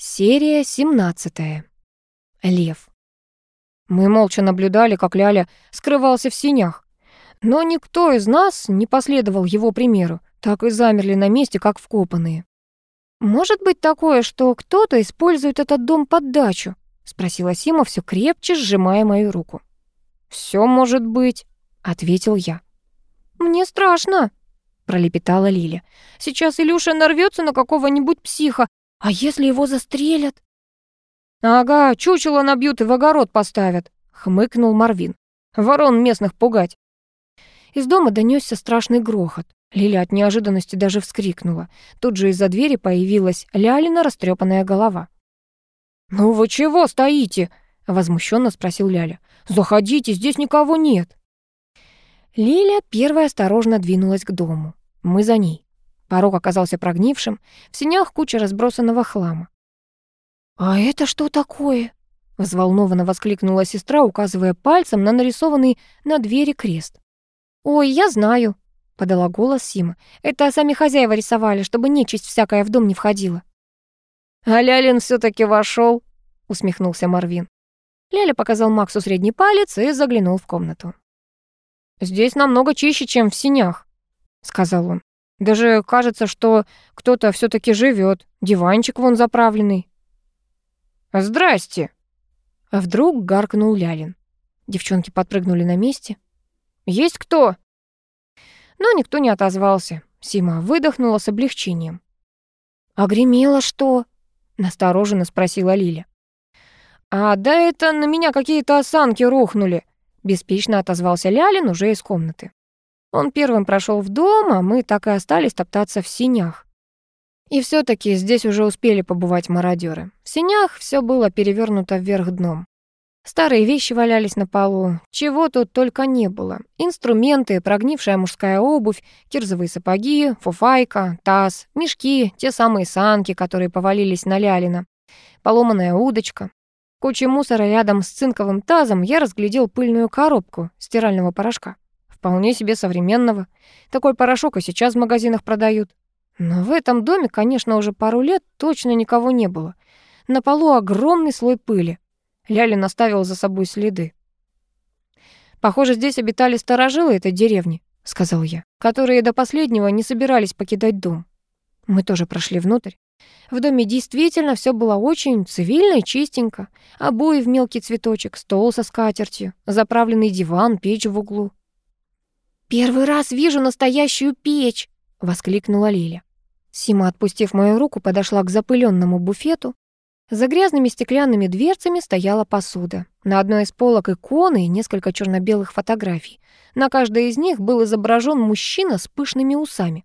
Серия 17. Лев. Мы молча наблюдали, как Ляля скрывался в синях. Но никто из нас не последовал его примеру, так и замерли на месте, как вкопанные. «Может быть такое, что кто-то использует этот дом под дачу?» — спросила Сима, все крепче сжимая мою руку. «Все может быть», — ответил я. «Мне страшно», — пролепетала Лиля. «Сейчас Илюша нарвется на какого-нибудь психа, а если его застрелят? Ага, чучело набьют и в огород поставят, хмыкнул Марвин. Ворон местных пугать. Из дома донесся страшный грохот. Лиля от неожиданности даже вскрикнула. Тут же из-за двери появилась Лялина растрепанная голова. «Ну вы чего стоите?» — возмущенно спросил Ляля. «Заходите, здесь никого нет». Лиля первая осторожно двинулась к дому. Мы за ней. Порог оказался прогнившим, в синях куча разбросанного хлама. «А это что такое?» — взволнованно воскликнула сестра, указывая пальцем на нарисованный на двери крест. «Ой, я знаю», — подала голос Сима. «Это сами хозяева рисовали, чтобы нечисть всякая в дом не входила». «А Лялин все таки вошел, усмехнулся Марвин. Ляля показал Максу средний палец и заглянул в комнату. «Здесь намного чище, чем в синях», — сказал он. Даже кажется, что кто-то все таки живет. Диванчик вон заправленный. «Здрасте!» А вдруг гаркнул Лялин. Девчонки подпрыгнули на месте. «Есть кто?» Но никто не отозвался. Сима выдохнула с облегчением. «А гремело что?» — настороженно спросила Лиля. «А да это на меня какие-то осанки рухнули», — беспечно отозвался Лялин уже из комнаты. Он первым прошел в дом, а мы так и остались топтаться в синях. И все таки здесь уже успели побывать мародеры. В синях все было перевернуто вверх дном. Старые вещи валялись на полу, чего тут только не было. Инструменты, прогнившая мужская обувь, кирзовые сапоги, фуфайка, таз, мешки, те самые санки, которые повалились на Лялина, поломанная удочка. В куче мусора рядом с цинковым тазом я разглядел пыльную коробку стирального порошка. Вполне себе современного. Такой порошок и сейчас в магазинах продают. Но в этом доме, конечно, уже пару лет точно никого не было. На полу огромный слой пыли. Лялин оставил за собой следы. «Похоже, здесь обитали старожилы этой деревни», — сказал я, которые до последнего не собирались покидать дом. Мы тоже прошли внутрь. В доме действительно все было очень цивильно и чистенько. Обои в мелкий цветочек, стол со скатертью, заправленный диван, печь в углу. «Первый раз вижу настоящую печь!» — воскликнула Лиля. Сима, отпустив мою руку, подошла к запыленному буфету. За грязными стеклянными дверцами стояла посуда. На одной из полок иконы и несколько черно-белых фотографий. На каждой из них был изображен мужчина с пышными усами.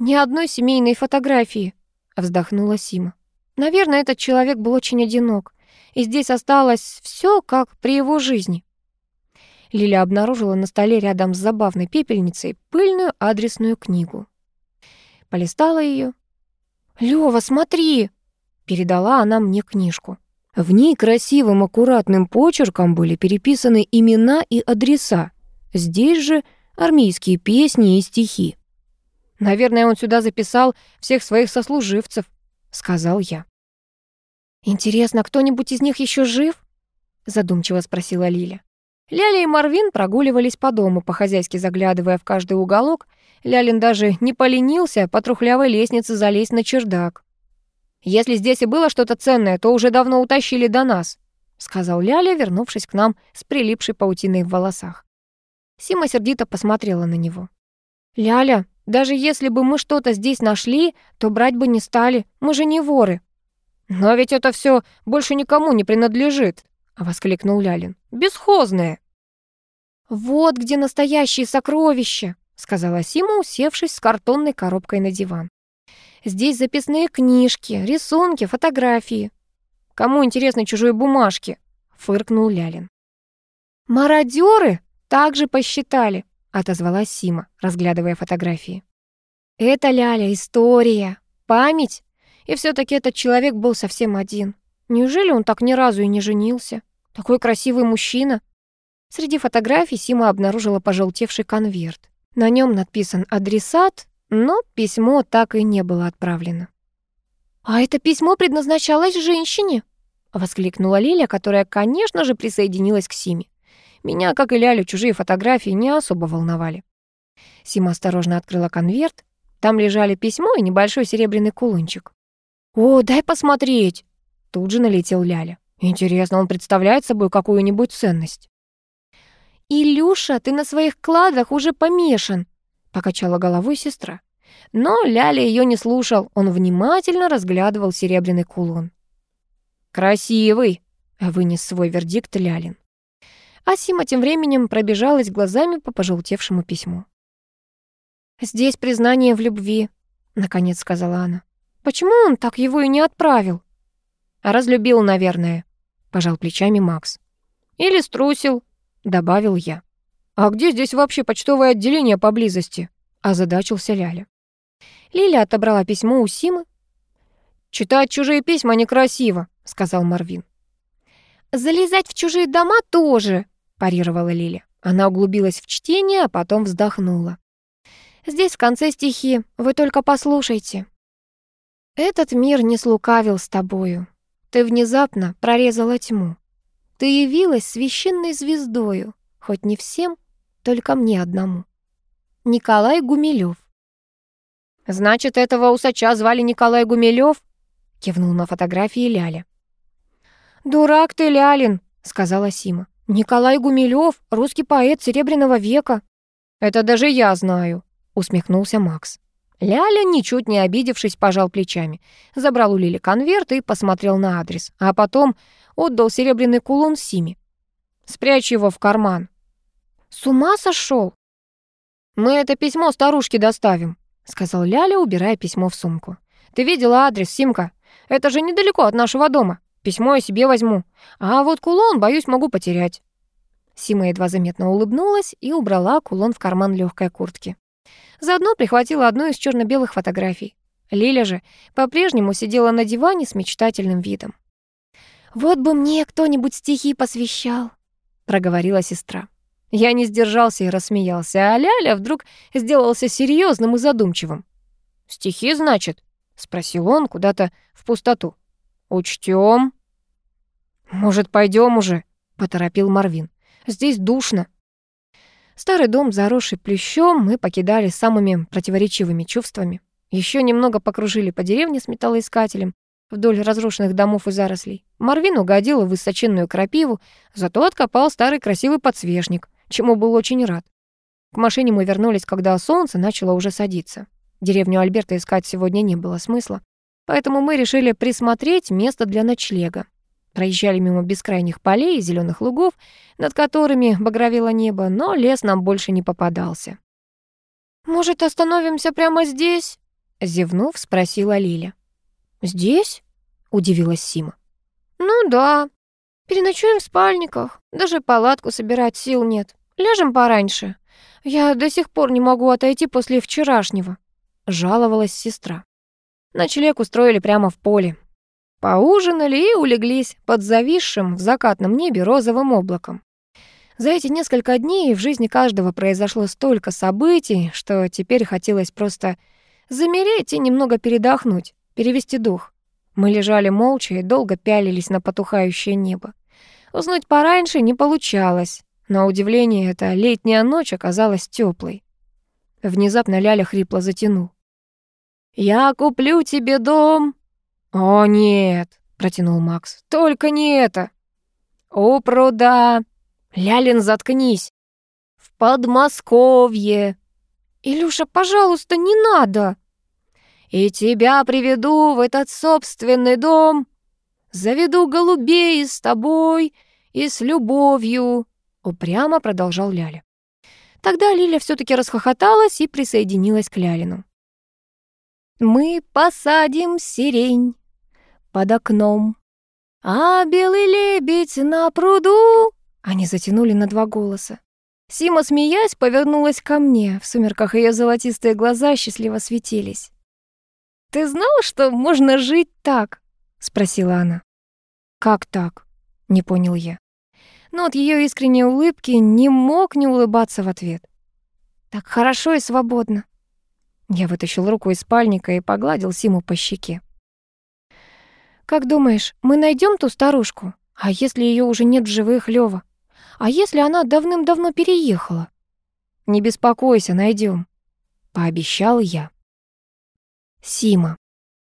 «Ни одной семейной фотографии», — вздохнула Сима. «Наверное, этот человек был очень одинок, и здесь осталось все как при его жизни». Лиля обнаружила на столе рядом с забавной пепельницей пыльную адресную книгу. Полистала ее. «Лёва, смотри!» — передала она мне книжку. В ней красивым аккуратным почерком были переписаны имена и адреса. Здесь же армейские песни и стихи. «Наверное, он сюда записал всех своих сослуживцев», — сказал я. «Интересно, кто-нибудь из них еще жив?» — задумчиво спросила Лиля. Ляля и Марвин прогуливались по дому, по-хозяйски заглядывая в каждый уголок. Лялин даже не поленился по трухлявой лестнице залезть на чердак. «Если здесь и было что-то ценное, то уже давно утащили до нас», сказал Ляля, вернувшись к нам с прилипшей паутиной в волосах. Сима сердито посмотрела на него. «Ляля, даже если бы мы что-то здесь нашли, то брать бы не стали, мы же не воры». «Но ведь это все больше никому не принадлежит», — воскликнул Лялин. «Бесхозное». «Вот где настоящие сокровища», — сказала Сима, усевшись с картонной коробкой на диван. «Здесь записные книжки, рисунки, фотографии». «Кому интересны чужие бумажки?» — фыркнул Лялин. «Мародёры также посчитали», — отозвалась Сима, разглядывая фотографии. «Это, Ляля, история, память. И все таки этот человек был совсем один. Неужели он так ни разу и не женился? Такой красивый мужчина». Среди фотографий Сима обнаружила пожелтевший конверт. На нем надписан адресат, но письмо так и не было отправлено. «А это письмо предназначалось женщине!» — воскликнула Лиля, которая, конечно же, присоединилась к Симе. Меня, как и Лялю, чужие фотографии не особо волновали. Сима осторожно открыла конверт. Там лежали письмо и небольшой серебряный кулончик. «О, дай посмотреть!» Тут же налетел Ляля. «Интересно, он представляет собой какую-нибудь ценность?» «Илюша, ты на своих кладах уже помешан!» Покачала головой сестра. Но Ляля ее не слушал, он внимательно разглядывал серебряный кулон. «Красивый!» — вынес свой вердикт Лялин. А Сима тем временем пробежалась глазами по пожелтевшему письму. «Здесь признание в любви», — наконец сказала она. «Почему он так его и не отправил?» «Разлюбил, наверное», — пожал плечами Макс. «Или струсил», — добавил я. «А где здесь вообще почтовое отделение поблизости?» — озадачился Ляля. Лиля отобрала письмо у Симы. «Читать чужие письма некрасиво», — сказал Марвин. «Залезать в чужие дома тоже», — парировала Лиля. Она углубилась в чтение, а потом вздохнула. Здесь в конце стихи, вы только послушайте. Этот мир не слукавил с тобою. Ты внезапно прорезала тьму. Ты явилась священной звездою, хоть не всем, только мне одному. Николай Гумилев. «Значит, этого усача звали Николай Гумилев?» — кивнул на фотографии Ляля. «Дурак ты, Лялин», — сказала Сима. «Николай Гумилев, русский поэт Серебряного века». «Это даже я знаю», усмехнулся Макс. Ляля, ничуть не обидевшись, пожал плечами, забрал у Лили конверт и посмотрел на адрес, а потом отдал серебряный кулон Симе. «Спрячь его в карман». «С ума сошел? «Мы это письмо старушке доставим», — сказал Ляля, убирая письмо в сумку. «Ты видела адрес, Симка? Это же недалеко от нашего дома. Письмо я себе возьму. А вот кулон, боюсь, могу потерять». Сима едва заметно улыбнулась и убрала кулон в карман легкой куртки. Заодно прихватила одну из черно белых фотографий. Лиля же по-прежнему сидела на диване с мечтательным видом. «Вот бы мне кто-нибудь стихи посвящал», — проговорила сестра. Я не сдержался и рассмеялся, а Ляля вдруг сделался серьезным и задумчивым. «Стихи, значит?» — спросил он куда-то в пустоту. «Учтём». «Может, пойдем уже?» — поторопил Марвин. «Здесь душно». Старый дом, заросший плющом, мы покидали самыми противоречивыми чувствами. Еще немного покружили по деревне с металлоискателем вдоль разрушенных домов и зарослей. Марвин угодил в высоченную крапиву, зато откопал старый красивый подсвечник, чему был очень рад. К машине мы вернулись, когда солнце начало уже садиться. Деревню Альберта искать сегодня не было смысла, поэтому мы решили присмотреть место для ночлега. Проезжали мимо бескрайних полей и зеленых лугов, над которыми багровело небо, но лес нам больше не попадался. «Может, остановимся прямо здесь?» — зевнув, спросила Лиля. «Здесь?» — удивилась Сима. «Ну да. Переночуем в спальниках. Даже палатку собирать сил нет. Ляжем пораньше. Я до сих пор не могу отойти после вчерашнего», — жаловалась сестра. Ночлег устроили прямо в поле. Поужинали и улеглись под зависшим в закатном небе розовым облаком. За эти несколько дней в жизни каждого произошло столько событий, что теперь хотелось просто замереть и немного передохнуть, перевести дух. Мы лежали молча и долго пялились на потухающее небо. Уснуть пораньше не получалось. На удивление, эта летняя ночь оказалась теплой. Внезапно Ляля хрипло затянул. «Я куплю тебе дом «О, нет!» — протянул Макс. «Только не это!» «У пруда!» «Лялин, заткнись!» «В Подмосковье!» «Илюша, пожалуйста, не надо!» «И тебя приведу в этот собственный дом, заведу голубей с тобой и с любовью!» Упрямо продолжал Ляля. Тогда Лиля все таки расхохоталась и присоединилась к Лялину. «Мы посадим сирень под окном. А белый лебедь на пруду... Они затянули на два голоса. Сима, смеясь, повернулась ко мне. В сумерках ее золотистые глаза счастливо светились. «Ты знал, что можно жить так?» — спросила она. «Как так?» — не понял я. Но от ее искренней улыбки не мог не улыбаться в ответ. «Так хорошо и свободно». Я вытащил руку из спальника и погладил Симу по щеке. Как думаешь, мы найдем ту старушку? А если ее уже нет в живых, Лёва? А если она давным-давно переехала? Не беспокойся, найдем, пообещал я. Сима.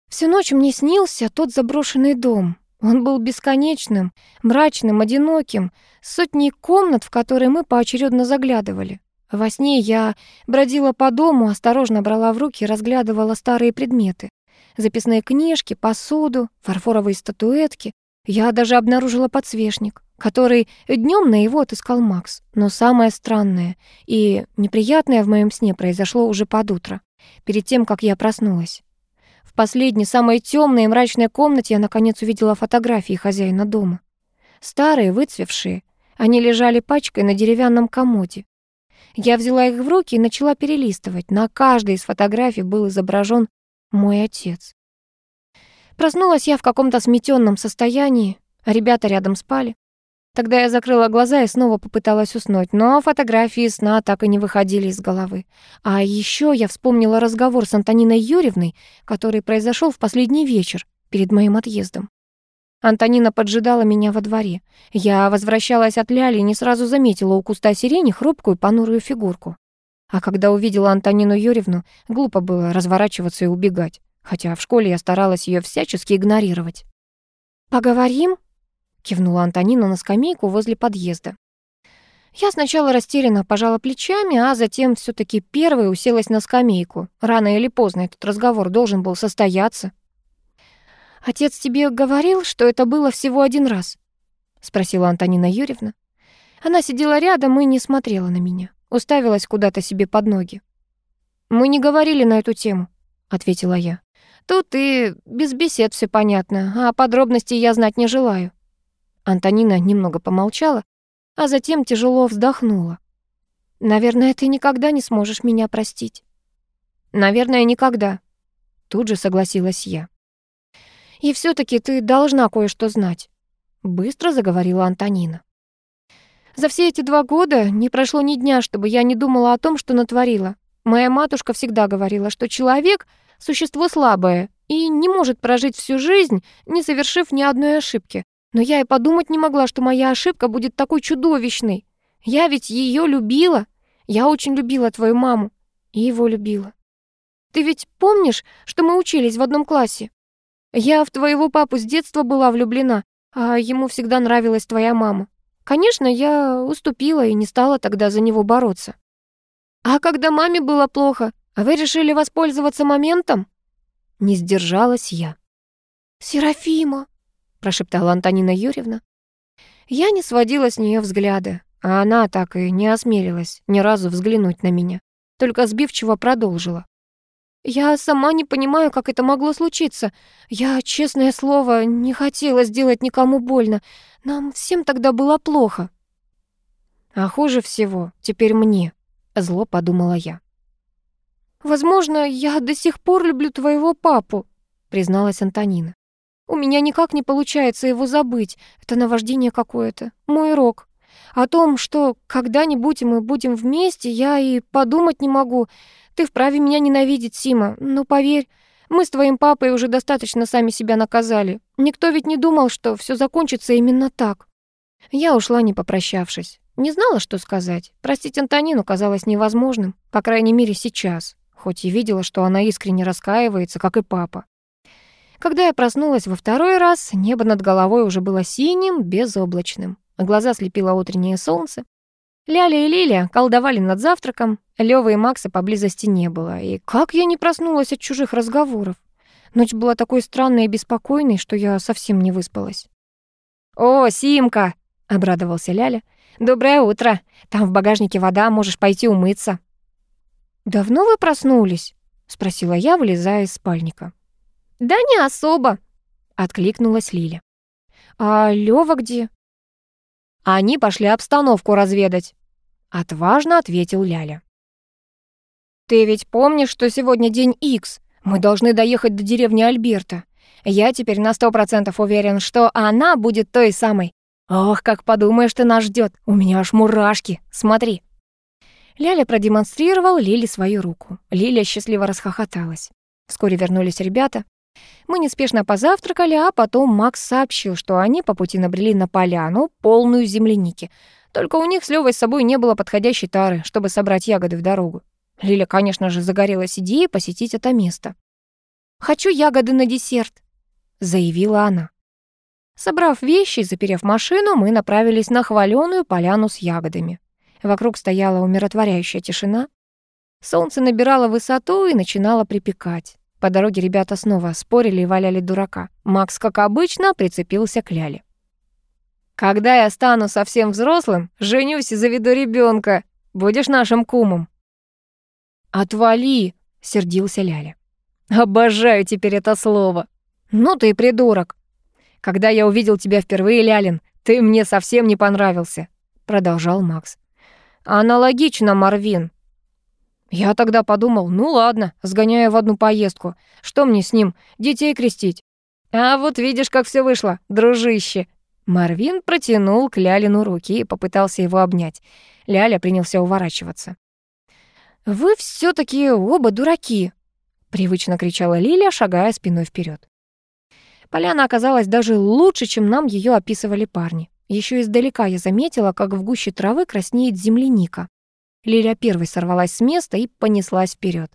Всю ночь мне снился тот заброшенный дом. Он был бесконечным, мрачным, одиноким, с сотней комнат, в которые мы поочередно заглядывали. Во сне я бродила по дому, осторожно брала в руки и разглядывала старые предметы. Записные книжки, посуду, фарфоровые статуэтки. Я даже обнаружила подсвечник, который днем на его отыскал Макс. Но самое странное и неприятное в моем сне произошло уже под утро, перед тем, как я проснулась. В последней, самой темной и мрачной комнате я наконец увидела фотографии хозяина дома. Старые, выцвевшие, они лежали пачкой на деревянном комоде. Я взяла их в руки и начала перелистывать. На каждой из фотографий был изображен мой отец. Проснулась я в каком-то сметенном состоянии, а ребята рядом спали. Тогда я закрыла глаза и снова попыталась уснуть, но фотографии сна так и не выходили из головы. А еще я вспомнила разговор с Антониной Юрьевной, который произошел в последний вечер перед моим отъездом. Антонина поджидала меня во дворе. Я возвращалась от Ляли и не сразу заметила у куста сирени хрупкую понурую фигурку. А когда увидела Антонину Юрьевну, глупо было разворачиваться и убегать, хотя в школе я старалась ее всячески игнорировать. «Поговорим?» — кивнула Антонина на скамейку возле подъезда. Я сначала растерянно пожала плечами, а затем все таки первой уселась на скамейку. Рано или поздно этот разговор должен был состояться. «Отец тебе говорил, что это было всего один раз?» — спросила Антонина Юрьевна. Она сидела рядом и не смотрела на меня, уставилась куда-то себе под ноги. «Мы не говорили на эту тему», — ответила я. «Тут и без бесед все понятно, а подробностей я знать не желаю». Антонина немного помолчала, а затем тяжело вздохнула. «Наверное, ты никогда не сможешь меня простить». «Наверное, никогда», — тут же согласилась я. И все таки ты должна кое-что знать», — быстро заговорила Антонина. «За все эти два года не прошло ни дня, чтобы я не думала о том, что натворила. Моя матушка всегда говорила, что человек — существо слабое и не может прожить всю жизнь, не совершив ни одной ошибки. Но я и подумать не могла, что моя ошибка будет такой чудовищной. Я ведь ее любила. Я очень любила твою маму. И его любила. Ты ведь помнишь, что мы учились в одном классе? Я в твоего папу с детства была влюблена, а ему всегда нравилась твоя мама. Конечно, я уступила и не стала тогда за него бороться. А когда маме было плохо, вы решили воспользоваться моментом? Не сдержалась я. «Серафима», — прошептала Антонина Юрьевна. Я не сводила с нее взгляда, а она так и не осмелилась ни разу взглянуть на меня, только сбивчиво продолжила. Я сама не понимаю, как это могло случиться. Я, честное слово, не хотела сделать никому больно. Нам всем тогда было плохо. А хуже всего теперь мне, зло подумала я. Возможно, я до сих пор люблю твоего папу, призналась Антонина. У меня никак не получается его забыть. Это наваждение какое-то, мой рок. О том, что когда-нибудь мы будем вместе, я и подумать не могу. Ты вправе меня ненавидеть, Сима, но поверь, мы с твоим папой уже достаточно сами себя наказали. Никто ведь не думал, что все закончится именно так. Я ушла, не попрощавшись. Не знала, что сказать. Простить Антонину казалось невозможным, по крайней мере, сейчас, хоть и видела, что она искренне раскаивается, как и папа. Когда я проснулась во второй раз, небо над головой уже было синим, безоблачным. Глаза слепило утреннее солнце. Ляля и Лиля колдовали над завтраком, Лёвы и Макса поблизости не было. И как я не проснулась от чужих разговоров? Ночь была такой странной и беспокойной, что я совсем не выспалась. «О, Симка!» — обрадовался Ляля. «Доброе утро! Там в багажнике вода, можешь пойти умыться». «Давно вы проснулись?» — спросила я, вылезая из спальника. «Да не особо», — откликнулась Лиля. «А Лёва где?» «Они пошли обстановку разведать», Отважно ответил Ляля. «Ты ведь помнишь, что сегодня день Икс? Мы должны доехать до деревни Альберта. Я теперь на сто процентов уверен, что она будет той самой. Ох, как подумаешь, ты нас ждет. У меня аж мурашки. Смотри». Ляля продемонстрировал Лиле свою руку. Лиля счастливо расхохоталась. Вскоре вернулись ребята. Мы неспешно позавтракали, а потом Макс сообщил, что они по пути набрели на поляну, полную земляники. Только у них с Лёвой с собой не было подходящей тары, чтобы собрать ягоды в дорогу. Лиля, конечно же, загорелась идеей посетить это место. «Хочу ягоды на десерт», — заявила она. Собрав вещи и заперев машину, мы направились на хваленую поляну с ягодами. Вокруг стояла умиротворяющая тишина. Солнце набирало высоту и начинало припекать. По дороге ребята снова спорили и валяли дурака. Макс, как обычно, прицепился к Ляле. «Когда я стану совсем взрослым, женюсь и заведу ребенка. Будешь нашим кумом». «Отвали!» — сердился Ляля. «Обожаю теперь это слово!» «Ну ты придурок!» «Когда я увидел тебя впервые, Лялин, ты мне совсем не понравился», — продолжал Макс. «Аналогично, Марвин», я тогда подумал, ну ладно, сгоняю в одну поездку. Что мне с ним, детей крестить? А вот видишь, как все вышло, дружище. Марвин протянул к Лялину руки и попытался его обнять. Ляля принялся уворачиваться. «Вы все таки оба дураки!» — привычно кричала Лиля, шагая спиной вперед. Поляна оказалась даже лучше, чем нам ее описывали парни. Еще издалека я заметила, как в гуще травы краснеет земляника. Лиля первой сорвалась с места и понеслась вперед.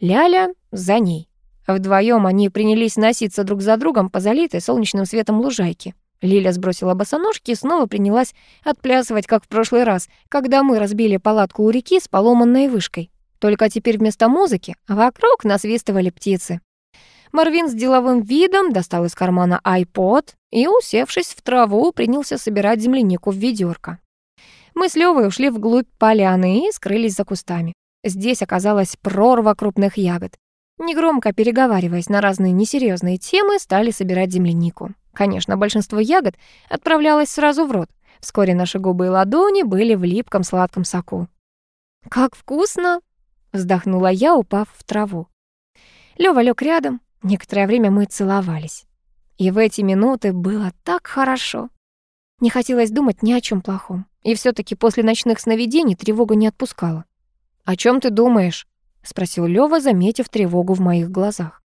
Ляля за ней. Вдвоем они принялись носиться друг за другом по залитой солнечным светом лужайке. Лиля сбросила босоножки и снова принялась отплясывать, как в прошлый раз, когда мы разбили палатку у реки с поломанной вышкой. Только теперь вместо музыки вокруг насвистывали птицы. Марвин с деловым видом достал из кармана айпод и, усевшись в траву, принялся собирать землянику в ведерко. Мы с Лёвой ушли вглубь поляны и скрылись за кустами. Здесь оказалась прорва крупных ягод. Негромко переговариваясь на разные несерьезные темы, стали собирать землянику. Конечно, большинство ягод отправлялось сразу в рот. Вскоре наши губы и ладони были в липком сладком соку. «Как вкусно!» — вздохнула я, упав в траву. Лёва лёг рядом. Некоторое время мы целовались. И в эти минуты было так хорошо. Не хотелось думать ни о чем плохом. И все таки после ночных сновидений тревога не отпускала. «О чем ты думаешь?» — спросил Лёва, заметив тревогу в моих глазах.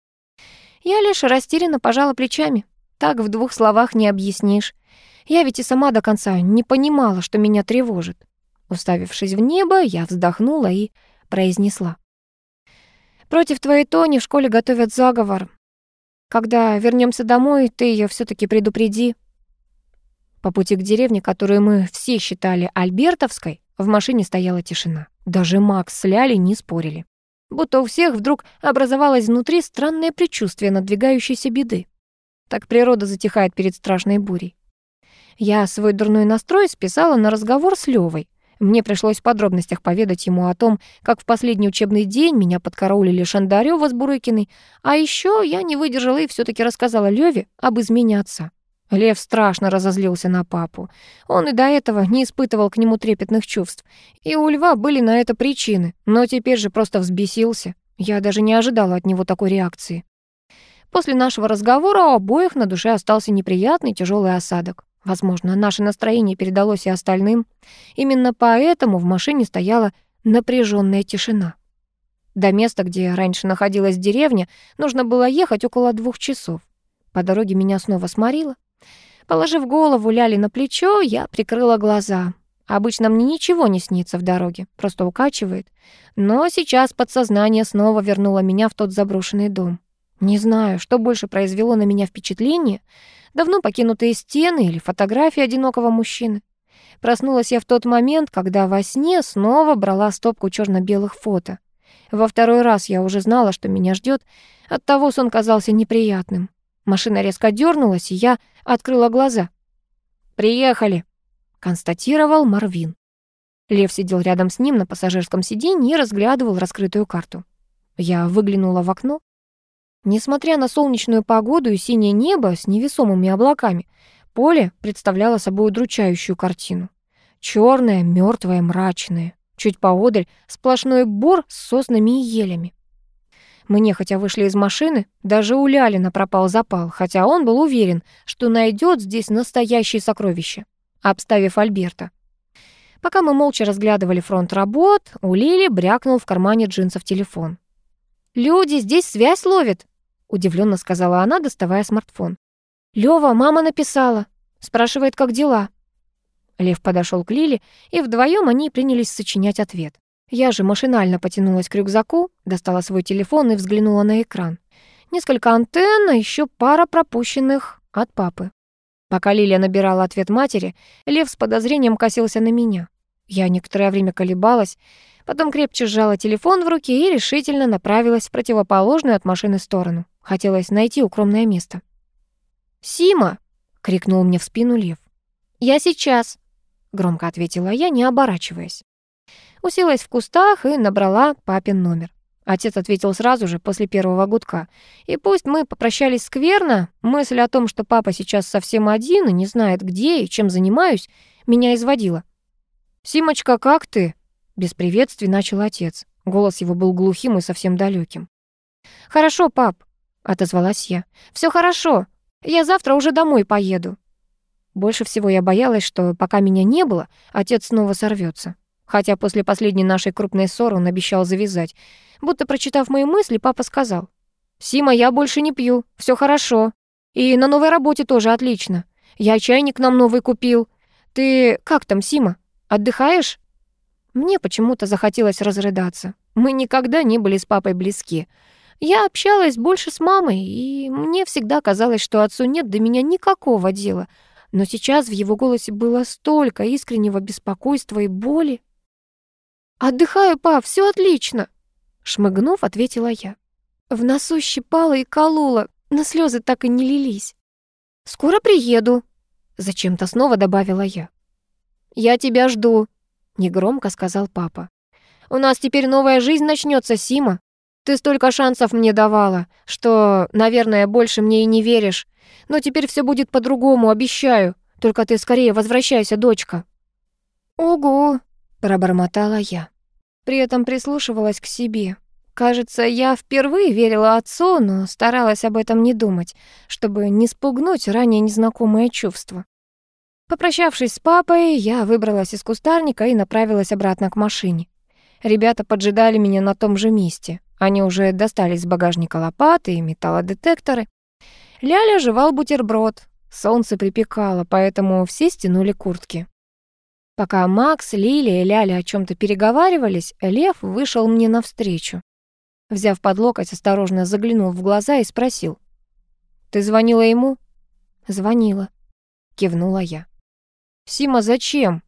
Я лишь растерянно пожала плечами. Так в двух словах не объяснишь. Я ведь и сама до конца не понимала, что меня тревожит. Уставившись в небо, я вздохнула и произнесла. «Против твоей Тони в школе готовят заговор. Когда вернемся домой, ты ее все таки предупреди». По пути к деревне, которую мы все считали Альбертовской, в машине стояла тишина. Даже Макс с Лялей не спорили. Будто у всех вдруг образовалось внутри странное предчувствие надвигающейся беды. Так природа затихает перед страшной бурей. Я свой дурной настрой списала на разговор с Левой. Мне пришлось в подробностях поведать ему о том, как в последний учебный день меня подкараулили Шандарёва с Бурыкиной, а еще я не выдержала и все таки рассказала Леве об измене отца. Лев страшно разозлился на папу. Он и до этого не испытывал к нему трепетных чувств. И у льва были на это причины, но теперь же просто взбесился. Я даже не ожидала от него такой реакции. После нашего разговора у обоих на душе остался неприятный тяжелый осадок. Возможно, наше настроение передалось и остальным. Именно поэтому в машине стояла напряженная тишина. До места, где раньше находилась деревня, нужно было ехать около двух часов. По дороге меня снова сморило. Положив голову Ляли на плечо, я прикрыла глаза. Обычно мне ничего не снится в дороге, просто укачивает. Но сейчас подсознание снова вернуло меня в тот заброшенный дом. Не знаю, что больше произвело на меня впечатление, давно покинутые стены или фотографии одинокого мужчины. Проснулась я в тот момент, когда во сне снова брала стопку черно белых фото. Во второй раз я уже знала, что меня ждет, оттого сон казался неприятным. Машина резко дернулась, и я открыла глаза. «Приехали», — констатировал Марвин. Лев сидел рядом с ним на пассажирском сиденье и разглядывал раскрытую карту. Я выглянула в окно. Несмотря на солнечную погоду и синее небо с невесомыми облаками, поле представляло собой удручающую картину. Черное, мертвое, мрачное. Чуть поодаль сплошной бор с соснами и елями. Мы нехотя вышли из машины, даже у Лялина пропал запал, хотя он был уверен, что найдет здесь настоящее сокровище, обставив Альберта. Пока мы молча разглядывали фронт работ, у Лили брякнул в кармане джинсов телефон. «Люди здесь связь ловят», — удивленно сказала она, доставая смартфон. Лёва, мама написала. Спрашивает, как дела. Лев подошел к Лиле, и вдвоем они принялись сочинять ответ. Я же машинально потянулась к рюкзаку, достала свой телефон и взглянула на экран. Несколько антенн, а еще пара пропущенных от папы. Пока Лилия набирала ответ матери, Лев с подозрением косился на меня. Я некоторое время колебалась, потом крепче сжала телефон в руке и решительно направилась в противоположную от машины сторону. Хотелось найти укромное место. «Сима!» — крикнул мне в спину Лев. «Я сейчас!» — громко ответила я, не оборачиваясь. Уселась в кустах и набрала папин номер. Отец ответил сразу же, после первого гудка. И пусть мы попрощались скверно, мысль о том, что папа сейчас совсем один и не знает, где и чем занимаюсь, меня изводила. «Симочка, как ты?» Без приветствий начал отец. Голос его был глухим и совсем далеким. «Хорошо, пап», — отозвалась я. Все хорошо. Я завтра уже домой поеду». Больше всего я боялась, что пока меня не было, отец снова сорвется. Хотя после последней нашей крупной ссоры он обещал завязать. Будто прочитав мои мысли, папа сказал. «Сима, я больше не пью, все хорошо. И на новой работе тоже отлично. Я чайник нам новый купил. Ты как там, Сима, отдыхаешь?» Мне почему-то захотелось разрыдаться. Мы никогда не были с папой близки. Я общалась больше с мамой, и мне всегда казалось, что отцу нет до меня никакого дела. Но сейчас в его голосе было столько искреннего беспокойства и боли. «Отдыхаю, пап, все отлично!» Шмыгнув, ответила я. В носу щипало и кололо, но слезы так и не лились. «Скоро приеду», — зачем-то снова добавила я. «Я тебя жду», — негромко сказал папа. «У нас теперь новая жизнь начнется, Сима. Ты столько шансов мне давала, что, наверное, больше мне и не веришь. Но теперь все будет по-другому, обещаю. Только ты скорее возвращайся, дочка». «Ого», — пробормотала я. При этом прислушивалась к себе. Кажется, я впервые верила отцу, но старалась об этом не думать, чтобы не спугнуть ранее незнакомое чувство. Попрощавшись с папой, я выбралась из кустарника и направилась обратно к машине. Ребята поджидали меня на том же месте. Они уже достали из багажника лопаты и металлодетекторы. Ляля жевал бутерброд. Солнце припекало, поэтому все стянули куртки. Пока Макс, Лилия и Ляля о чем то переговаривались, Лев вышел мне навстречу. Взяв под локоть, осторожно заглянул в глаза и спросил. «Ты звонила ему?» «Звонила», — кивнула я. «Сима, зачем?»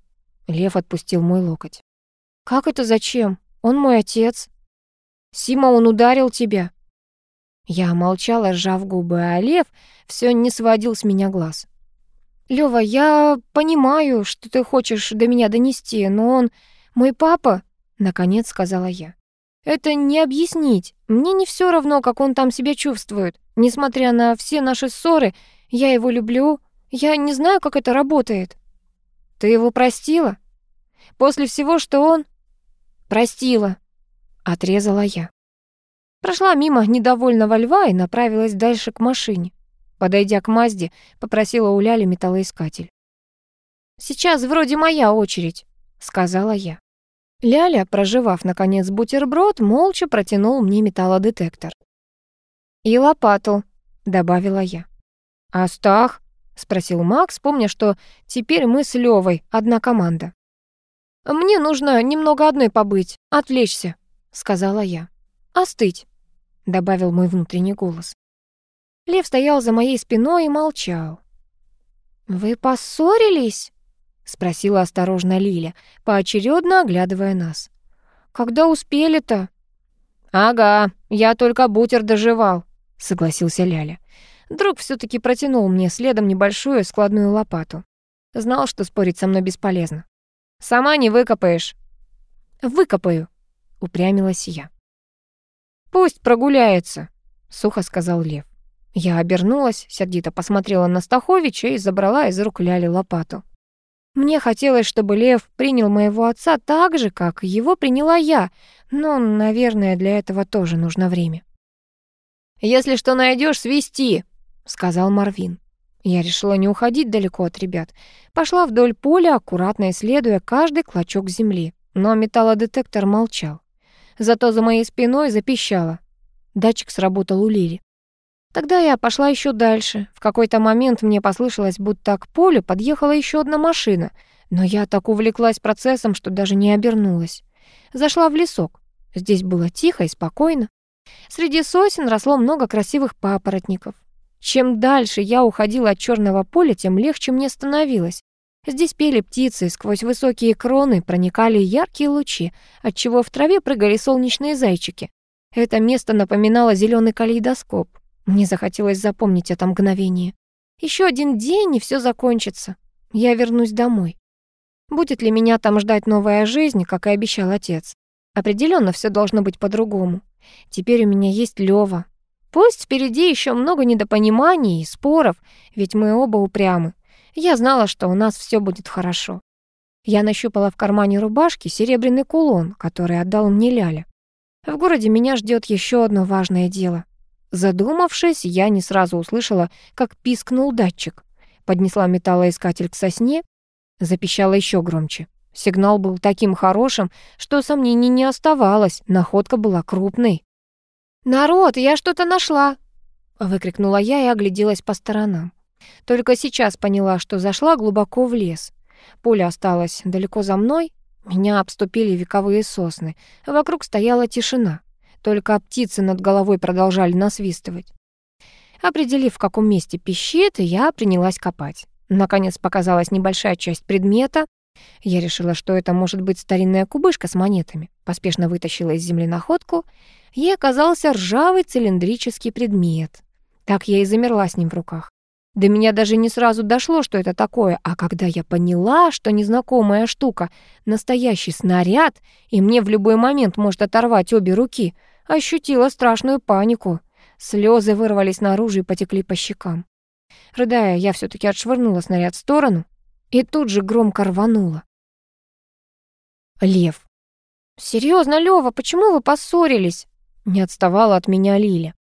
Лев отпустил мой локоть. «Как это зачем? Он мой отец». «Сима, он ударил тебя». Я молчала, сжав губы, а Лев все не сводил с меня глаз. «Лёва, я понимаю, что ты хочешь до меня донести, но он мой папа», — наконец сказала я. «Это не объяснить. Мне не все равно, как он там себя чувствует. Несмотря на все наши ссоры, я его люблю. Я не знаю, как это работает». «Ты его простила? После всего, что он...» «Простила», — отрезала я. Прошла мимо недовольного льва и направилась дальше к машине. Подойдя к Мазде, попросила у Ляли металлоискатель. «Сейчас вроде моя очередь», — сказала я. Ляля, проживав, наконец, бутерброд, молча протянул мне металлодетектор. «И лопату», — добавила я. «Астах?» — спросил Макс, помня, что теперь мы с Левой одна команда. «Мне нужно немного одной побыть, отвлечься», — сказала я. «Остыть», — добавил мой внутренний голос. Лев стоял за моей спиной и молчал. «Вы поссорились?» — спросила осторожно Лиля, поочередно оглядывая нас. «Когда успели-то?» «Ага, я только бутер доживал», — согласился Ляля. Друг все таки протянул мне следом небольшую складную лопату. Знал, что спорить со мной бесполезно. «Сама не выкопаешь». «Выкопаю», — упрямилась я. «Пусть прогуляется», — сухо сказал Лев. Я обернулась, сердито посмотрела на Стаховича и забрала из рук Ляли лопату. Мне хотелось, чтобы Лев принял моего отца так же, как его приняла я, но, наверное, для этого тоже нужно время. «Если что найдешь, свисти», — сказал Марвин. Я решила не уходить далеко от ребят. Пошла вдоль поля, аккуратно исследуя каждый клочок земли. Но металлодетектор молчал. Зато за моей спиной запищало. Датчик сработал у Лили. Тогда я пошла еще дальше. В какой-то момент мне послышалось, будто к полю подъехала еще одна машина, но я так увлеклась процессом, что даже не обернулась. Зашла в лесок. Здесь было тихо и спокойно. Среди сосен росло много красивых папоротников. Чем дальше я уходила от черного поля, тем легче мне становилось. Здесь пели птицы, сквозь высокие кроны проникали яркие лучи, отчего в траве прыгали солнечные зайчики. Это место напоминало зеленый калейдоскоп. Мне захотелось запомнить это мгновение. Еще один день, и все закончится. Я вернусь домой. Будет ли меня там ждать новая жизнь, как и обещал отец? Определенно все должно быть по-другому. Теперь у меня есть Лёва. Пусть впереди еще много недопониманий и споров, ведь мы оба упрямы. Я знала, что у нас все будет хорошо. Я нащупала в кармане рубашки серебряный кулон, который отдал мне Ляля. В городе меня ждет еще одно важное дело. Задумавшись, я не сразу услышала, как пискнул датчик. Поднесла металлоискатель к сосне, запищала еще громче. Сигнал был таким хорошим, что сомнений не оставалось, находка была крупной. «Народ, я что-то нашла!» — выкрикнула я и огляделась по сторонам. Только сейчас поняла, что зашла глубоко в лес. Поле осталось далеко за мной, меня обступили вековые сосны, вокруг стояла тишина. Только птицы над головой продолжали насвистывать. Определив, в каком месте пищит, я принялась копать. Наконец показалась небольшая часть предмета. Я решила, что это может быть старинная кубышка с монетами. Поспешно вытащила из земли находку. Ей оказался ржавый цилиндрический предмет. Так я и замерла с ним в руках. До меня даже не сразу дошло, что это такое, а когда я поняла, что незнакомая штука — настоящий снаряд, и мне в любой момент может оторвать обе руки, ощутила страшную панику. Слезы вырвались наружу и потекли по щекам. Рыдая, я все таки отшвырнула снаряд в сторону и тут же громко рванула. Лев. Серьезно, Лева, почему вы поссорились?» Не отставала от меня Лиля.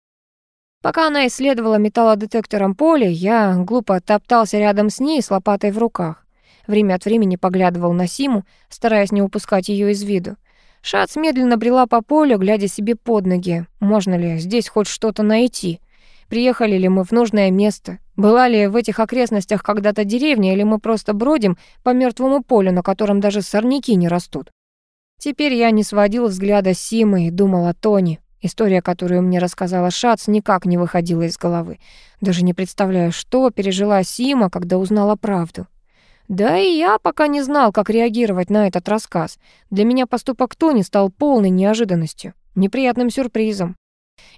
Пока она исследовала металлодетектором поле, я глупо топтался рядом с ней с лопатой в руках. Время от времени поглядывал на Симу, стараясь не упускать ее из виду. Шац медленно брела по полю, глядя себе под ноги. Можно ли здесь хоть что-то найти? Приехали ли мы в нужное место? Была ли в этих окрестностях когда-то деревня, или мы просто бродим по мертвому полю, на котором даже сорняки не растут? Теперь я не сводил взгляда Симы и думал о Тони. История, которую мне рассказала Шац, никак не выходила из головы. Даже не представляю, что пережила Сима, когда узнала правду. Да и я пока не знал, как реагировать на этот рассказ. Для меня поступок Тони стал полной неожиданностью, неприятным сюрпризом.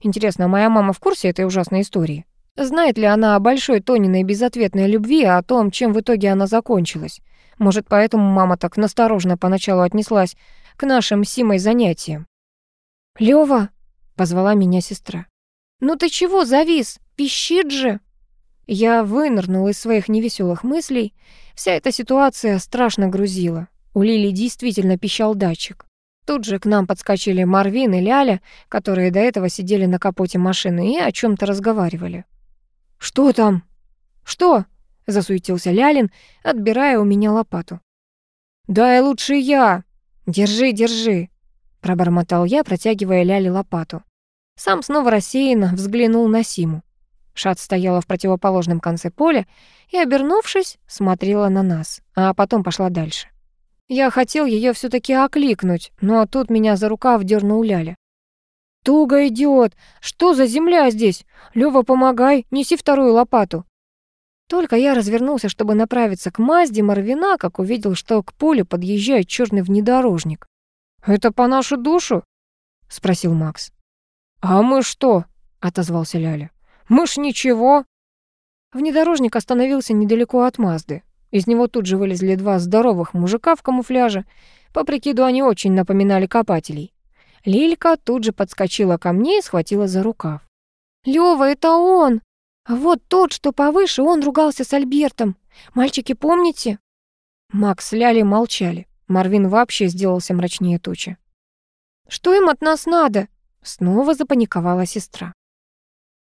Интересно, моя мама в курсе этой ужасной истории? Знает ли она о большой Тониной безответной любви, о том, чем в итоге она закончилась? Может, поэтому мама так насторожно поначалу отнеслась к нашим Симой занятиям? «Лёва!» Позвала меня сестра. «Ну ты чего завис? Пищит же!» Я вынырнула из своих невеселых мыслей. Вся эта ситуация страшно грузила. У Лили действительно пищал датчик. Тут же к нам подскочили Марвин и Ляля, которые до этого сидели на капоте машины и о чем то разговаривали. «Что там?» «Что?» — засуетился Лялин, отбирая у меня лопату. «Дай лучше я!» «Держи, держи!» пробормотал я, протягивая Ляле лопату. Сам снова рассеянно взглянул на Симу. Шат стояла в противоположном конце поля и, обернувшись, смотрела на нас, а потом пошла дальше. Я хотел ее все таки окликнуть, но тут меня за рукав дернул Ляля. «Туго идет! Что за земля здесь? Лёва, помогай, неси вторую лопату!» Только я развернулся, чтобы направиться к Мазде Марвина, как увидел, что к полю подъезжает черный внедорожник. «Это по нашу душу?» — спросил Макс. «А мы что?» — отозвался Ляля. «Мы ж ничего». Внедорожник остановился недалеко от Мазды. Из него тут же вылезли два здоровых мужика в камуфляже. По прикиду они очень напоминали копателей. Лилька тут же подскочила ко мне и схватила за рукав. «Лёва, это он! Вот тот, что повыше, он ругался с Альбертом. Мальчики, помните?» Макс с Лялей молчали. Марвин вообще сделался мрачнее тучи. «Что им от нас надо?» Снова запаниковала сестра.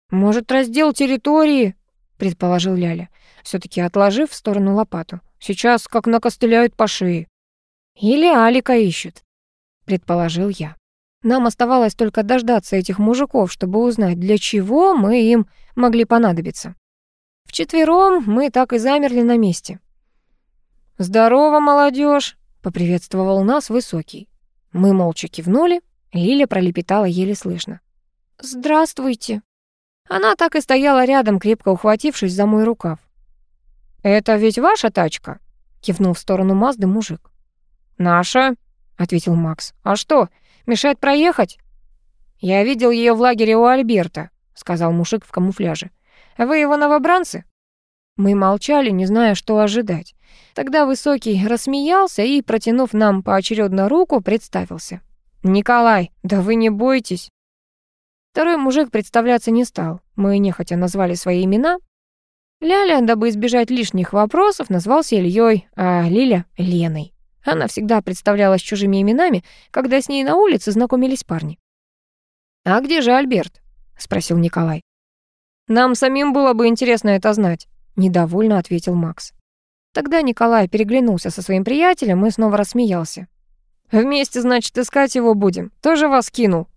«Может, раздел территории?» предположил Ляля, все таки отложив в сторону лопату. «Сейчас как накостыляют по шее». «Или Алика ищут», предположил я. Нам оставалось только дождаться этих мужиков, чтобы узнать, для чего мы им могли понадобиться. Вчетвером мы так и замерли на месте. «Здорово, молодежь! поприветствовал нас высокий. Мы молча кивнули, Лиля пролепетала еле слышно. «Здравствуйте». Она так и стояла рядом, крепко ухватившись за мой рукав. «Это ведь ваша тачка?» — кивнул в сторону Мазды мужик. «Наша», — ответил Макс. «А что, мешает проехать?» «Я видел ее в лагере у Альберта», — сказал мужик в камуфляже. «Вы его новобранцы?» Мы молчали, не зная, что ожидать. Тогда Высокий рассмеялся и, протянув нам поочередно руку, представился. «Николай, да вы не бойтесь». Второй мужик представляться не стал. Мы нехотя назвали свои имена. Ляля, дабы избежать лишних вопросов, назвался Ильей, а Лиля — Леной. Она всегда представлялась чужими именами, когда с ней на улице знакомились парни. «А где же Альберт?» — спросил Николай. «Нам самим было бы интересно это знать», — недовольно ответил Макс. Тогда Николай переглянулся со своим приятелем и снова рассмеялся. «Вместе, значит, искать его будем. Тоже вас кинул?»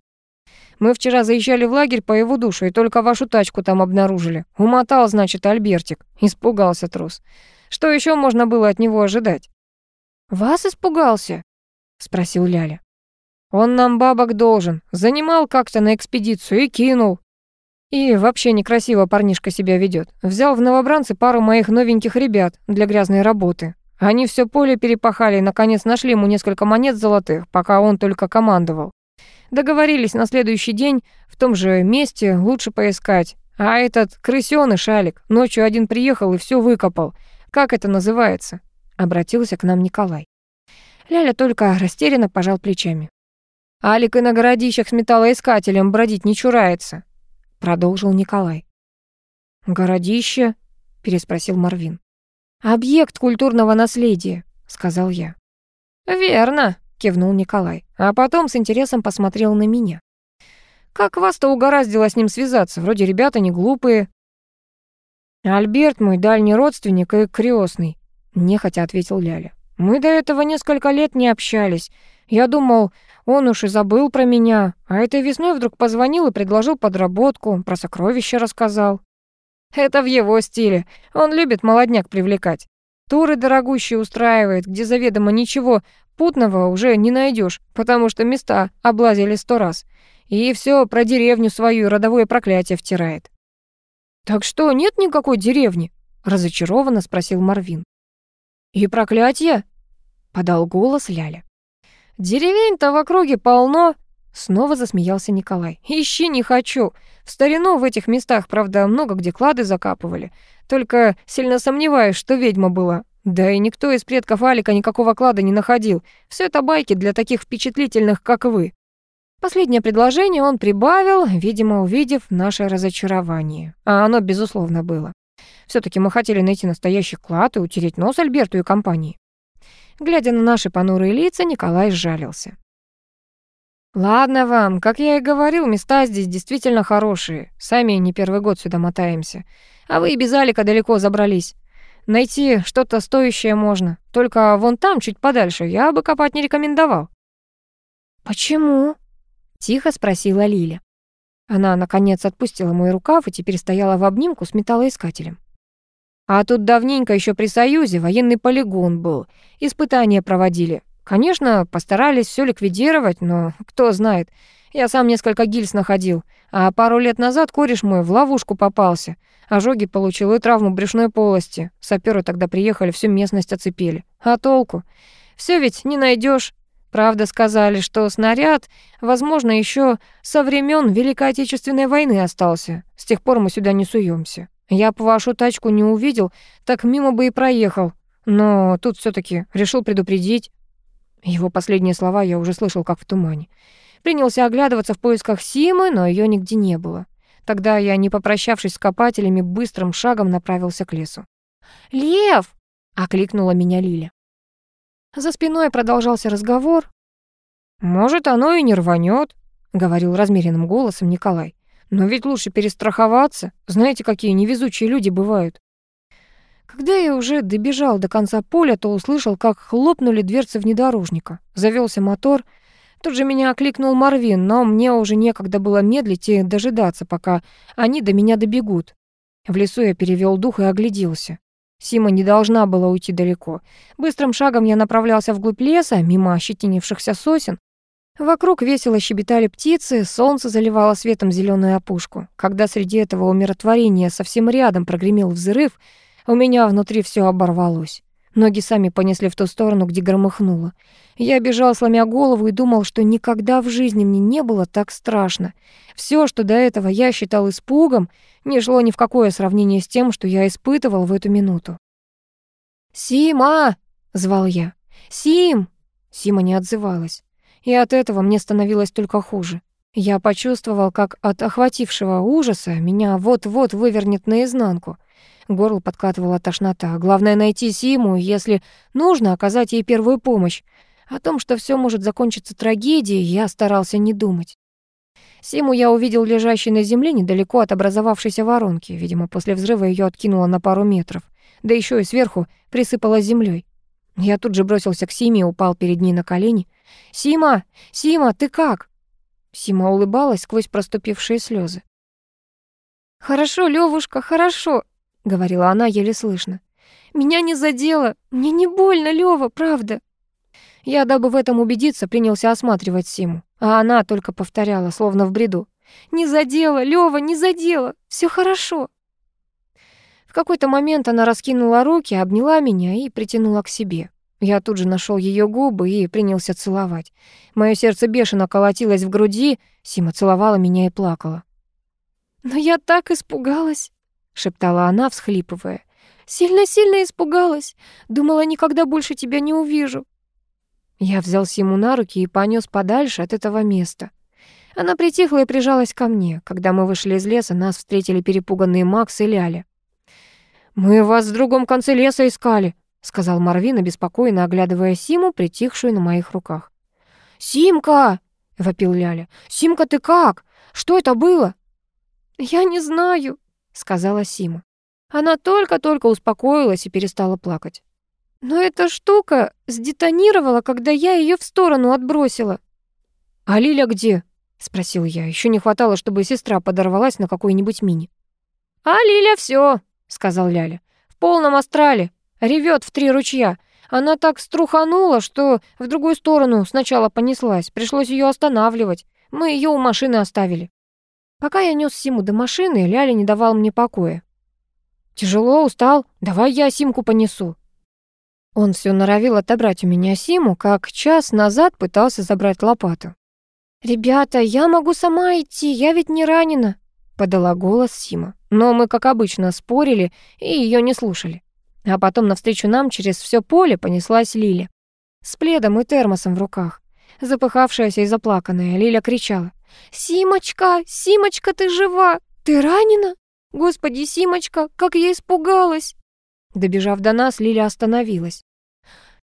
Мы вчера заезжали в лагерь по его душу и только вашу тачку там обнаружили. Умотал, значит, Альбертик. Испугался трус. Что еще можно было от него ожидать? Вас испугался? спросил Ляля. Он нам бабок должен. Занимал как-то на экспедицию и кинул. И вообще некрасиво парнишка себя ведет. Взял в новобранцы пару моих новеньких ребят для грязной работы. Они все поле перепахали и, наконец, нашли ему несколько монет золотых, пока он только командовал. Договорились на следующий день в том же месте лучше поискать. А этот крысёныш Алик ночью один приехал и все выкопал. Как это называется?» Обратился к нам Николай. Ляля только растерянно пожал плечами. «Алик и на городищах с металлоискателем бродить не чурается», продолжил Николай. «Городище?» — переспросил Марвин. «Объект культурного наследия», — сказал я. «Верно», кивнул Николай, а потом с интересом посмотрел на меня. Как вас-то угораздило с ним связаться? Вроде ребята не глупые. Альберт мой дальний родственник и крестный, нехотя ответил Ляля. Мы до этого несколько лет не общались. Я думал, он уж и забыл про меня, а этой весной вдруг позвонил и предложил подработку, про сокровища рассказал. Это в его стиле. Он любит молодняк привлекать. Туры дорогущие устраивает, где заведомо ничего Путного уже не найдешь, потому что места облазили сто раз. И все про деревню свою родовое проклятие втирает. «Так что, нет никакой деревни?» — разочарованно спросил Марвин. «И проклятие?» — подал голос Ляля. «Деревень-то в округе полно!» — снова засмеялся Николай. «Ищи не хочу. В старину в этих местах, правда, много где клады закапывали. Только сильно сомневаюсь, что ведьма была. Да и никто из предков Алика никакого клада не находил. Все это байки для таких впечатлительных, как вы. Последнее предложение он прибавил, видимо, увидев наше разочарование. А оно, безусловно, было. Все таки мы хотели найти настоящий клад и утереть нос Альберту и компании. Глядя на наши понурые лица, Николай сжалился. «Ладно вам, как я и говорил, места здесь действительно хорошие. Сами не первый год сюда мотаемся. А вы и без Алика далеко забрались. Найти что-то стоящее можно. Только вон там, чуть подальше, я бы копать не рекомендовал». «Почему?» — тихо спросила Лиля. Она, наконец, отпустила мой рукав и теперь стояла в обнимку с металлоискателем. А тут давненько еще при Союзе военный полигон был. Испытания проводили. Конечно, постарались все ликвидировать, но кто знает. Я сам несколько гильз находил. А пару лет назад кореш мой в ловушку попался. Ожоги получил и травму брюшной полости. Саперы тогда приехали, всю местность оцепили. А толку? Все ведь не найдешь. Правда, сказали, что снаряд, возможно, еще со времен Великой Отечественной войны остался. С тех пор мы сюда не суемся. Я бы вашу тачку не увидел, так мимо бы и проехал. Но тут все таки решил предупредить. Его последние слова я уже слышал, как в тумане. Принялся оглядываться в поисках Симы, но ее нигде не было. Тогда я, не попрощавшись с копателями, быстрым шагом направился к лесу. «Лев!» — окликнула меня Лиля. За спиной продолжался разговор. «Может, оно и не рванет, говорил размеренным голосом Николай. «Но ведь лучше перестраховаться. Знаете, какие невезучие люди бывают». Когда я уже добежал до конца поля, то услышал, как хлопнули дверцы внедорожника. Завелся мотор — Тут же меня окликнул Марвин, но мне уже некогда было медлить и дожидаться, пока они до меня добегут. В лесу я перевел дух и огляделся. Сима не должна была уйти далеко. Быстрым шагом я направлялся вглубь леса, мимо ощетинившихся сосен. Вокруг весело щебетали птицы, солнце заливало светом зеленую опушку. Когда среди этого умиротворения совсем рядом прогремел взрыв, у меня внутри все оборвалось. Ноги сами понесли в ту сторону, где громыхнуло. Я бежал, сломя голову, и думал, что никогда в жизни мне не было так страшно. Все, что до этого я считал испугом, не шло ни в какое сравнение с тем, что я испытывал в эту минуту. «Сима!» — звал я. «Сим!» Сима не отзывалась. И от этого мне становилось только хуже. Я почувствовал, как от охватившего ужаса меня вот-вот вывернет наизнанку. Горло подкатывала тошнота. Главное — найти Симу, если нужно, оказать ей первую помощь. О том, что все может закончиться трагедией, я старался не думать. Симу я увидел лежащей на земле недалеко от образовавшейся воронки. Видимо, после взрыва ее откинуло на пару метров. Да еще и сверху присыпало землей. Я тут же бросился к Симе и упал перед ней на колени. «Сима! Сима, ты как?» Сима улыбалась сквозь проступившие слезы. «Хорошо, Левушка, хорошо говорила она еле слышно. Меня не задело, мне не больно, Лёва, правда. Я, дабы в этом убедиться, принялся осматривать Симу, а она только повторяла, словно в бреду. «Не задело, Лёва, не задело, все хорошо». В какой-то момент она раскинула руки, обняла меня и притянула к себе. Я тут же нашел ее губы и принялся целовать. Мое сердце бешено колотилось в груди, Сима целовала меня и плакала. «Но я так испугалась», шептала она, всхлипывая. Сильно-сильно испугалась. Думала, никогда больше тебя не увижу. Я взял Симу на руки и понёс подальше от этого места. Она притихла и прижалась ко мне. Когда мы вышли из леса, нас встретили перепуганные Макс и Ляля. «Мы вас в другом конце леса искали», — сказал Марвин, обеспокоенно оглядывая Симу, притихшую на моих руках. «Симка!» — вопил Ляля. «Симка, ты как? Что это было?» «Я не знаю», сказала Сима. Она только-только успокоилась и перестала плакать. Но эта штука сдетонировала, когда я ее в сторону отбросила. А Лиля где? спросил я. Еще не хватало, чтобы сестра подорвалась на какой-нибудь мини. А Лиля все, сказал Ляля. В полном астрале, ревет в три ручья. Она так струханула, что в другую сторону сначала понеслась. Пришлось ее останавливать. Мы ее у машины оставили. Пока я нес Симу до машины, Ляля не давал мне покоя. «Тяжело, устал? Давай я Симку понесу». Он все норовил отобрать у меня Симу, как час назад пытался забрать лопату. «Ребята, я могу сама идти, я ведь не ранена», — подала голос Сима. Но мы, как обычно, спорили и ее не слушали. А потом навстречу нам через все поле понеслась Лиля. С пледом и термосом в руках. Запыхавшаяся и заплаканная, Лиля кричала. «Симочка, Симочка, ты жива? Ты ранена? Господи, Симочка, как я испугалась!» Добежав до нас, Лиля остановилась.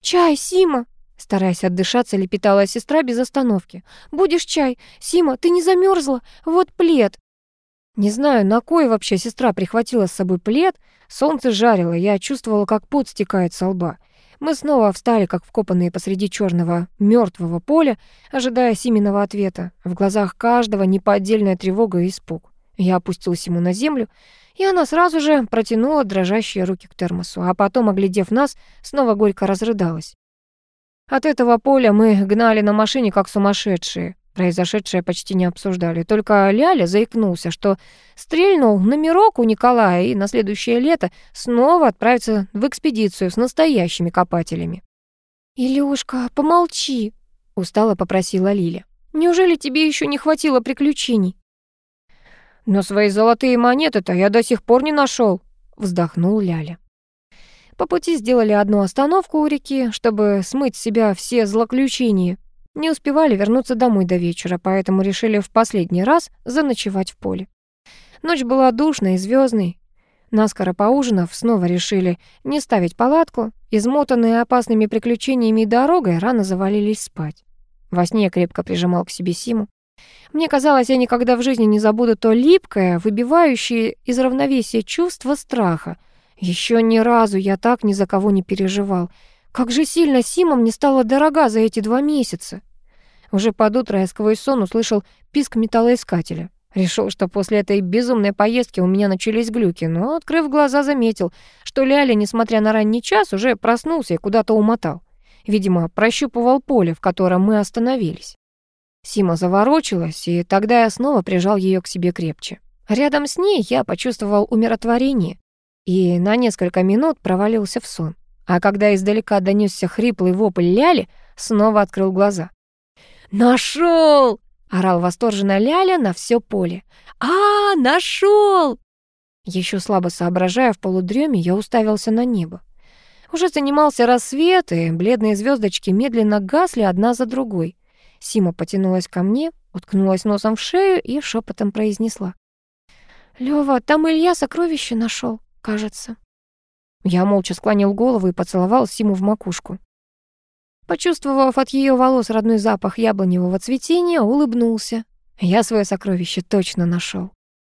«Чай, Сима!» Стараясь отдышаться, лепетала сестра без остановки. «Будешь чай? Сима, ты не замерзла? Вот плед!» Не знаю, на кой вообще сестра прихватила с собой плед. Солнце жарило, я чувствовала, как пот стекает со лба. Мы снова встали, как вкопанные посреди черного мертвого поля, ожидая Симиного ответа. В глазах каждого неподдельная тревога и испуг. Я опустилась ему на землю, и она сразу же протянула дрожащие руки к термосу, а потом, оглядев нас, снова горько разрыдалась. От этого поля мы гнали на машине, как сумасшедшие. Произошедшее почти не обсуждали. Только Ляля заикнулся, что стрельнул номерок у Николая и на следующее лето снова отправится в экспедицию с настоящими копателями. «Илюшка, помолчи», — устало попросила Лиля. «Неужели тебе еще не хватило приключений?» «Но свои золотые монеты-то я до сих пор не нашел, вздохнул Ляля. По пути сделали одну остановку у реки, чтобы смыть с себя все злоключения. Не успевали вернуться домой до вечера, поэтому решили в последний раз заночевать в поле. Ночь была душной и звездной. Наскоро поужинав, снова решили не ставить палатку. Измотанные опасными приключениями и дорогой, рано завалились спать. Во сне я крепко прижимал к себе Симу. Мне казалось, я никогда в жизни не забуду то липкое, выбивающее из равновесия чувство страха. Еще ни разу я так ни за кого не переживал — как же сильно Сима мне стала дорога за эти два месяца. Уже под утро я сквозь сон услышал писк металлоискателя. Решил, что после этой безумной поездки у меня начались глюки, но, открыв глаза, заметил, что Ляля, несмотря на ранний час, уже проснулся и куда-то умотал. Видимо, прощупывал поле, в котором мы остановились. Сима заворочилась, и тогда я снова прижал ее к себе крепче. Рядом с ней я почувствовал умиротворение и на несколько минут провалился в сон. А когда издалека донесся хриплый вопль Ляли, снова открыл глаза. «Нашел!» — орал восторженно Ляля на все поле. «А, нашел!» Еще слабо соображая в полудреме, я уставился на небо. Уже занимался рассвет, и бледные звездочки медленно гасли одна за другой. Сима потянулась ко мне, уткнулась носом в шею и шепотом произнесла. «Лёва, там Илья сокровище нашел, кажется». Я молча склонил голову и поцеловал Симу в макушку. Почувствовав от ее волос родной запах яблоневого цветения, улыбнулся. Я свое сокровище точно нашел.